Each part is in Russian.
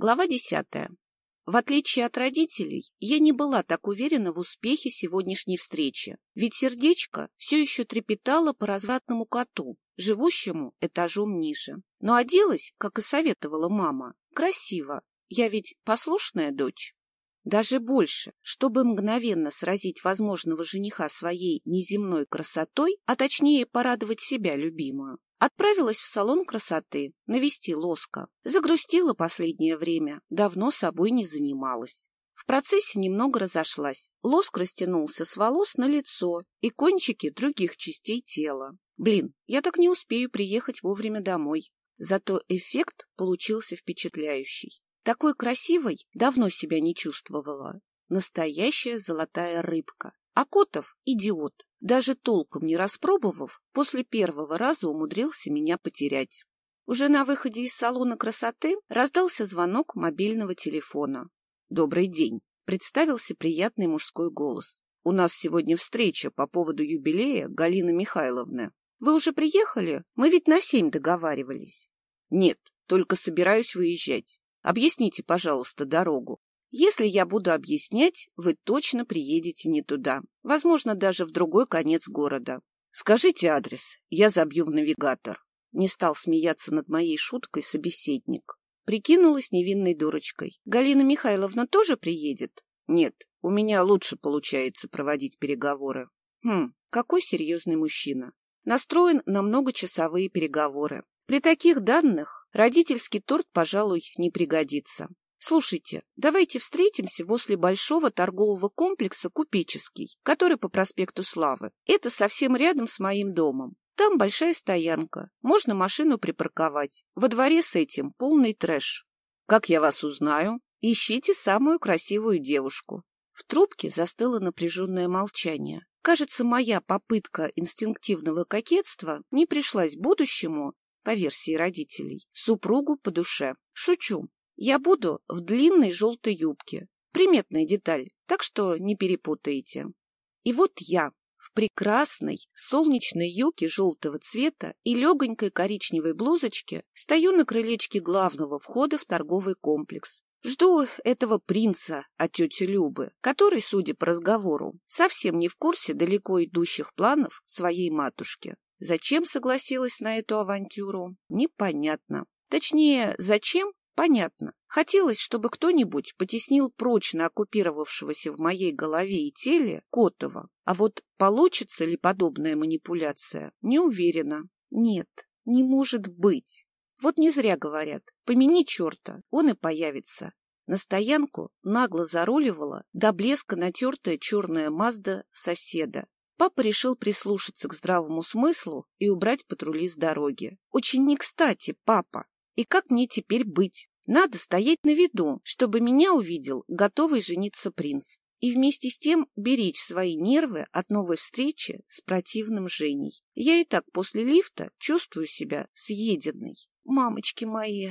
Глава десятая. В отличие от родителей, я не была так уверена в успехе сегодняшней встречи, ведь сердечко все еще трепетало по развратному коту, живущему этажом ниже. Но оделась, как и советовала мама, красиво. Я ведь послушная дочь. Даже больше, чтобы мгновенно сразить возможного жениха своей неземной красотой, а точнее порадовать себя любимую. Отправилась в салон красоты, навести лоска. Загрустила последнее время, давно собой не занималась. В процессе немного разошлась. Лоск растянулся с волос на лицо и кончики других частей тела. Блин, я так не успею приехать вовремя домой. Зато эффект получился впечатляющий. Такой красивой давно себя не чувствовала. Настоящая золотая рыбка. А Котов — идиот. Даже толком не распробовав, после первого раза умудрился меня потерять. Уже на выходе из салона красоты раздался звонок мобильного телефона. «Добрый день», — представился приятный мужской голос. «У нас сегодня встреча по поводу юбилея Галины Михайловны. Вы уже приехали? Мы ведь на семь договаривались». «Нет, только собираюсь выезжать. Объясните, пожалуйста, дорогу. Если я буду объяснять, вы точно приедете не туда, возможно, даже в другой конец города. Скажите адрес, я забью в навигатор. Не стал смеяться над моей шуткой собеседник. Прикинулась невинной дурочкой. Галина Михайловна тоже приедет? Нет, у меня лучше получается проводить переговоры. Хм, какой серьезный мужчина. Настроен на многочасовые переговоры. При таких данных родительский торт, пожалуй, не пригодится. Слушайте, давайте встретимся возле большого торгового комплекса «Купеческий», который по проспекту Славы. Это совсем рядом с моим домом. Там большая стоянка, можно машину припарковать. Во дворе с этим полный трэш. Как я вас узнаю? Ищите самую красивую девушку. В трубке застыло напряженное молчание. Кажется, моя попытка инстинктивного кокетства не пришлась будущему, по версии родителей, супругу по душе. Шучу. Я буду в длинной желтой юбке. Приметная деталь, так что не перепутайте. И вот я в прекрасной солнечной юбке желтого цвета и легонькой коричневой блузочке стою на крылечке главного входа в торговый комплекс. Жду этого принца от тети Любы, который, судя по разговору, совсем не в курсе далеко идущих планов своей матушки. Зачем согласилась на эту авантюру, непонятно. Точнее, зачем Понятно. Хотелось, чтобы кто-нибудь потеснил прочно оккупировавшегося в моей голове и теле Котова. А вот получится ли подобная манипуляция, не уверена. Нет, не может быть. Вот не зря говорят, помяни черта, он и появится. На стоянку нагло заруливала до блеска натертая черная Мазда соседа. Папа решил прислушаться к здравому смыслу и убрать патрули с дороги. Очень не кстати, папа. И как мне теперь быть? Надо стоять на виду, чтобы меня увидел готовый жениться принц. И вместе с тем беречь свои нервы от новой встречи с противным Женей. Я и так после лифта чувствую себя съеденной. Мамочки мои,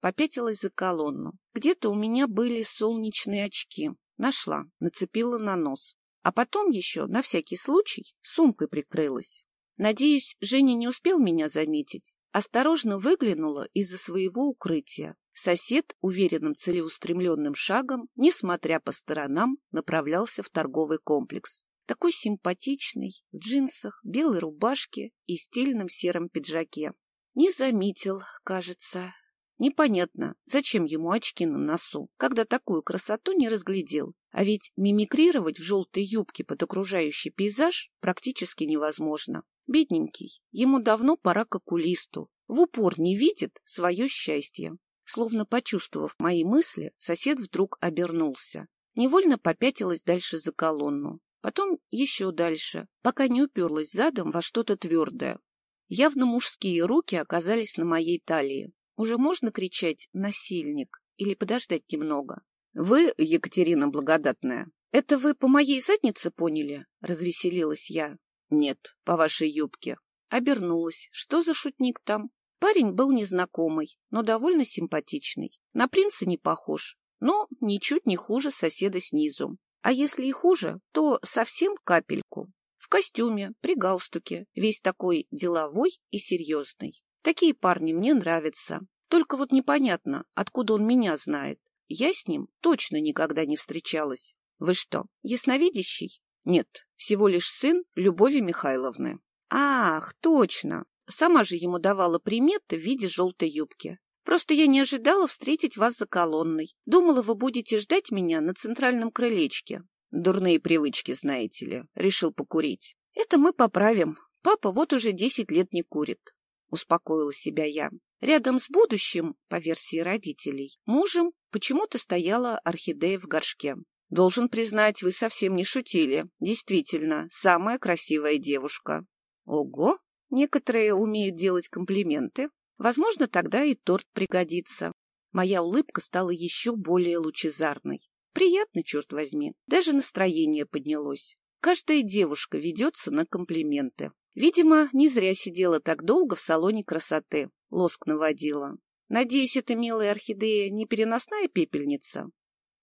попятилась за колонну. Где-то у меня были солнечные очки. Нашла, нацепила на нос. А потом еще, на всякий случай, сумкой прикрылась. Надеюсь, Женя не успел меня заметить. Осторожно выглянула из-за своего укрытия. Сосед уверенным целеустремленным шагом, несмотря по сторонам, направлялся в торговый комплекс. Такой симпатичный, в джинсах, белой рубашке и стильном сером пиджаке. Не заметил, кажется. Непонятно, зачем ему очки на носу, когда такую красоту не разглядел. А ведь мимикрировать в желтой юбке под окружающий пейзаж практически невозможно. Бедненький, ему давно пора к окулисту. В упор не видит свое счастье. Словно почувствовав мои мысли, сосед вдруг обернулся. Невольно попятилась дальше за колонну. Потом еще дальше, пока не уперлась задом во что-то твердое. Явно мужские руки оказались на моей талии. Уже можно кричать «насильник» или подождать немного? «Вы, Екатерина Благодатная, это вы по моей заднице поняли?» — развеселилась я. Нет, по вашей юбке. Обернулась. Что за шутник там? Парень был незнакомый, но довольно симпатичный. На принца не похож, но ничуть не хуже соседа снизу. А если и хуже, то совсем капельку. В костюме, при галстуке, весь такой деловой и серьезный. Такие парни мне нравятся. Только вот непонятно, откуда он меня знает. Я с ним точно никогда не встречалась. Вы что, ясновидящий? Нет, всего лишь сын Любови Михайловны. Ах, точно. Сама же ему давала приметы в виде желтой юбки. Просто я не ожидала встретить вас за колонной. Думала, вы будете ждать меня на центральном крылечке. Дурные привычки, знаете ли. Решил покурить. Это мы поправим. Папа вот уже десять лет не курит. Успокоила себя я. Рядом с будущим, по версии родителей, мужем почему-то стояла орхидея в горшке. Должен признать, вы совсем не шутили. Действительно, самая красивая девушка. Ого! Некоторые умеют делать комплименты. Возможно, тогда и торт пригодится. Моя улыбка стала еще более лучезарной. Приятно, черт возьми. Даже настроение поднялось. Каждая девушка ведется на комплименты. Видимо, не зря сидела так долго в салоне красоты. Лоск наводила. Надеюсь, эта милая орхидея не переносная пепельница?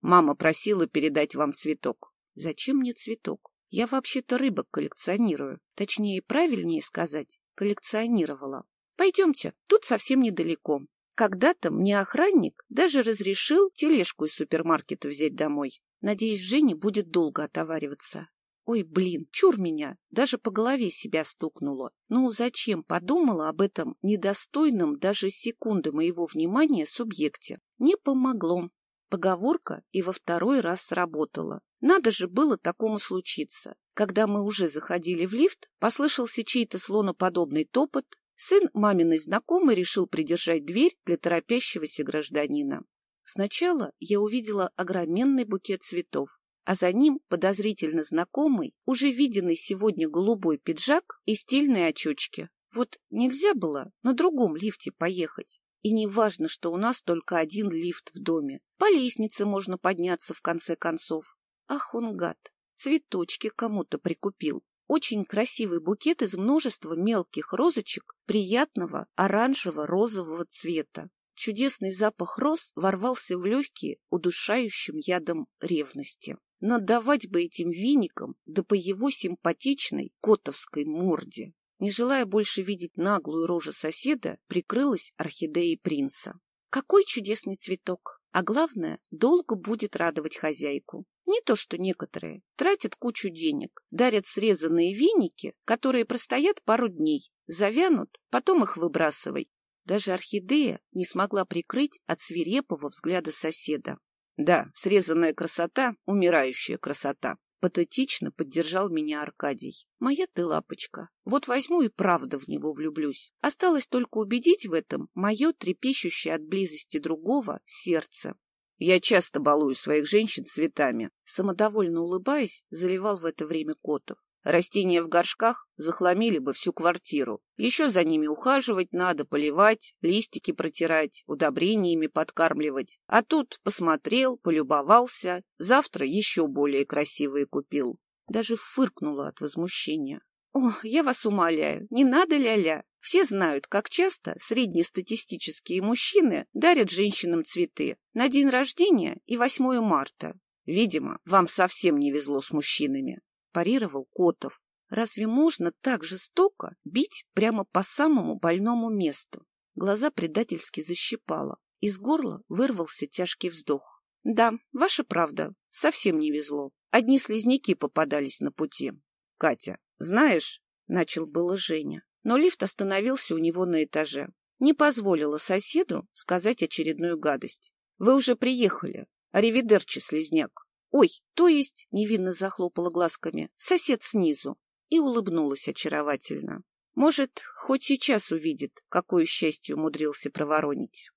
Мама просила передать вам цветок. Зачем мне цветок? Я вообще-то рыбок коллекционирую. Точнее, правильнее сказать, коллекционировала. Пойдемте, тут совсем недалеко. Когда-то мне охранник даже разрешил тележку из супермаркета взять домой. Надеюсь, Женя будет долго отовариваться. Ой, блин, чур меня, даже по голове себя стукнуло. Ну, зачем подумала об этом недостойном даже секунды моего внимания субъекте? Не помогло. Поговорка и во второй раз сработала. Надо же было такому случиться. Когда мы уже заходили в лифт, послышался чей-то слоноподобный топот. Сын маминой знакомой решил придержать дверь для торопящегося гражданина. Сначала я увидела огроменный букет цветов, а за ним подозрительно знакомый, уже виденный сегодня голубой пиджак и стильные очечки. Вот нельзя было на другом лифте поехать. И не важно, что у нас только один лифт в доме. По лестнице можно подняться в конце концов. Ах, он гад, цветочки кому-то прикупил. Очень красивый букет из множества мелких розочек приятного оранжево-розового цвета. Чудесный запах роз ворвался в легкие удушающим ядом ревности. Надавать бы этим веником, да по его симпатичной котовской морде. Не желая больше видеть наглую рожу соседа, прикрылась орхидеей принца. Какой чудесный цветок! А главное, долго будет радовать хозяйку. Не то что некоторые. Тратят кучу денег, дарят срезанные веники, которые простоят пару дней, завянут, потом их выбрасывай. Даже орхидея не смогла прикрыть от свирепого взгляда соседа. Да, срезанная красота — умирающая красота. Патетично поддержал меня Аркадий. Моя ты лапочка. Вот возьму и правда в него влюблюсь. Осталось только убедить в этом мое трепещущее от близости другого сердце. Я часто балую своих женщин цветами. Самодовольно улыбаясь, заливал в это время Котов. Растения в горшках захламили бы всю квартиру. Еще за ними ухаживать надо, поливать, листики протирать, удобрениями подкармливать. А тут посмотрел, полюбовался, завтра еще более красивые купил. Даже фыркнула от возмущения. О, я вас умоляю, не надо ля-ля. Все знают, как часто среднестатистические мужчины дарят женщинам цветы на день рождения и 8 марта. Видимо, вам совсем не везло с мужчинами парировал Котов. Разве можно так жестоко бить прямо по самому больному месту? Глаза предательски защипало. Из горла вырвался тяжкий вздох. Да, ваша правда, совсем не везло. Одни слизняки попадались на пути. Катя, знаешь, начал было Женя, но лифт остановился у него на этаже. Не позволила соседу сказать очередную гадость. Вы уже приехали. Аривидерчи, слизняк. Ой, то есть, невинно захлопала глазками, сосед снизу, и улыбнулась очаровательно. Может, хоть сейчас увидит, какое счастье умудрился проворонить.